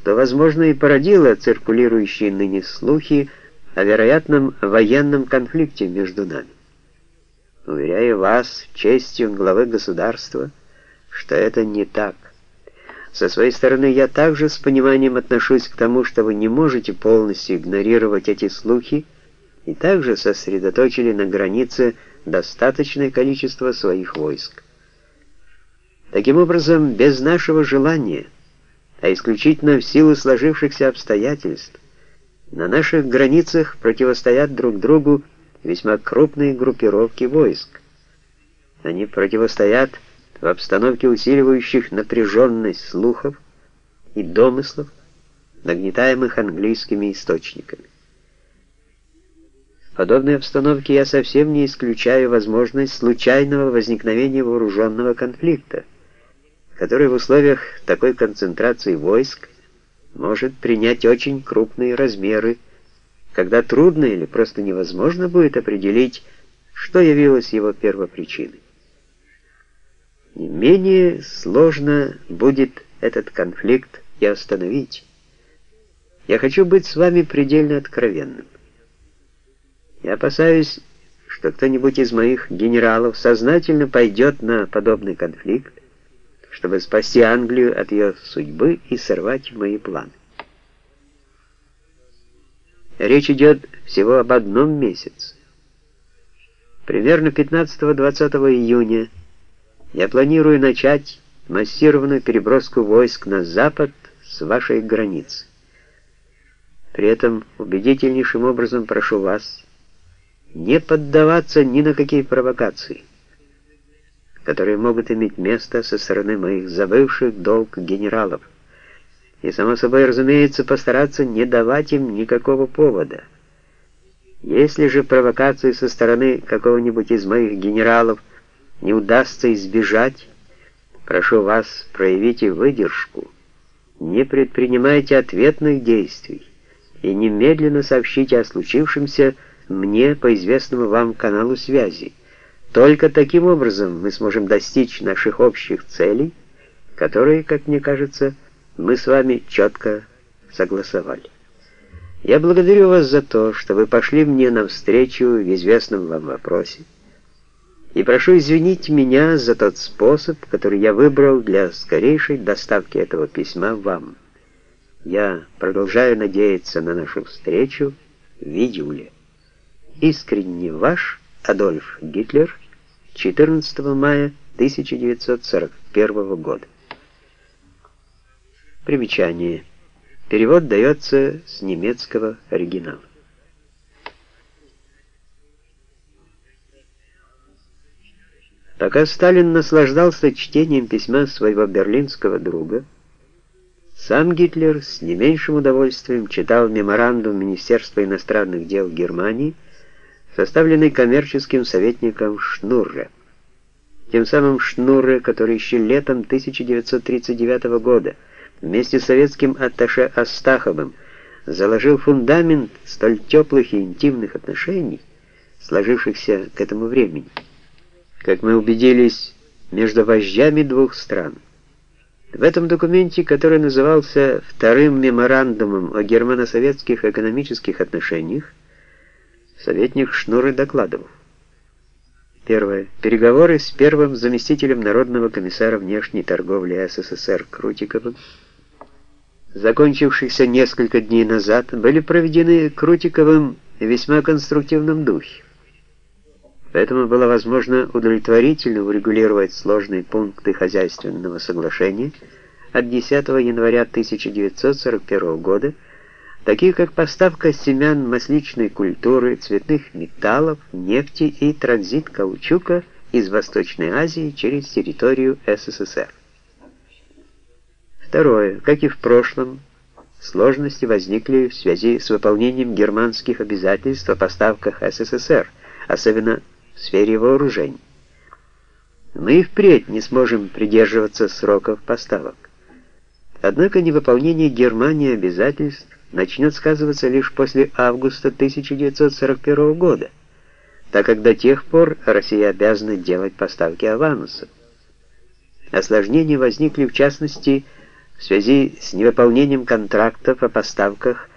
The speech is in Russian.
что, возможно, и породило циркулирующие ныне слухи о вероятном военном конфликте между нами. Уверяю вас честью главы государства, что это не так. Со своей стороны я также с пониманием отношусь к тому, что вы не можете полностью игнорировать эти слухи и также сосредоточили на границе достаточное количество своих войск. Таким образом, без нашего желания, а исключительно в силу сложившихся обстоятельств, на наших границах противостоят друг другу весьма крупные группировки войск. Они противостоят в обстановке усиливающих напряженность слухов и домыслов, нагнетаемых английскими источниками. В подобной обстановке я совсем не исключаю возможность случайного возникновения вооруженного конфликта, который в условиях такой концентрации войск может принять очень крупные размеры, когда трудно или просто невозможно будет определить, что явилось его первопричиной. Не менее сложно будет этот конфликт и остановить. Я хочу быть с вами предельно откровенным. Я опасаюсь, что кто-нибудь из моих генералов сознательно пойдет на подобный конфликт, чтобы спасти Англию от ее судьбы и сорвать мои планы. Речь идет всего об одном месяце. Примерно 15-20 июня я планирую начать массированную переброску войск на запад с вашей границы. При этом убедительнейшим образом прошу вас не поддаваться ни на какие провокации, которые могут иметь место со стороны моих забывших долг генералов и, само собой, разумеется, постараться не давать им никакого повода. Если же провокации со стороны какого-нибудь из моих генералов не удастся избежать, прошу вас, проявите выдержку, не предпринимайте ответных действий и немедленно сообщите о случившемся мне по известному вам каналу связи. Только таким образом мы сможем достичь наших общих целей, которые, как мне кажется, мы с вами четко согласовали. Я благодарю вас за то, что вы пошли мне навстречу в известном вам вопросе, и прошу извинить меня за тот способ, который я выбрал для скорейшей доставки этого письма вам. Я продолжаю надеяться на нашу встречу в Видюле. Искренне ваш Адольф Гитлер, 14 мая 1941 года. Примечание. Перевод дается с немецкого оригинала. Пока Сталин наслаждался чтением письма своего берлинского друга, сам Гитлер с не меньшим удовольствием читал меморандум Министерства иностранных дел Германии, составленный коммерческим советником Шнурре. Тем самым Шнурре, который еще летом 1939 года вместе с советским атташе Астаховым заложил фундамент столь теплых и интимных отношений, сложившихся к этому времени как мы убедились, между вождями двух стран. В этом документе, который назывался Вторым меморандумом о германо-советских экономических отношениях, советник Шнуры докладывал. Первое. Переговоры с первым заместителем Народного комиссара внешней торговли СССР Крутиковым, закончившихся несколько дней назад, были проведены Крутиковым в весьма конструктивном духе. Поэтому было возможно удовлетворительно урегулировать сложные пункты хозяйственного соглашения от 10 января 1941 года, такие как поставка семян масличной культуры, цветных металлов, нефти и транзит каучука из Восточной Азии через территорию СССР. Второе. Как и в прошлом, сложности возникли в связи с выполнением германских обязательств о поставках СССР, особенно в сфере вооружений. Мы и впредь не сможем придерживаться сроков поставок. Однако невыполнение Германии обязательств начнет сказываться лишь после августа 1941 года, так как до тех пор Россия обязана делать поставки авансов. Осложнения возникли в частности в связи с невыполнением контрактов о поставках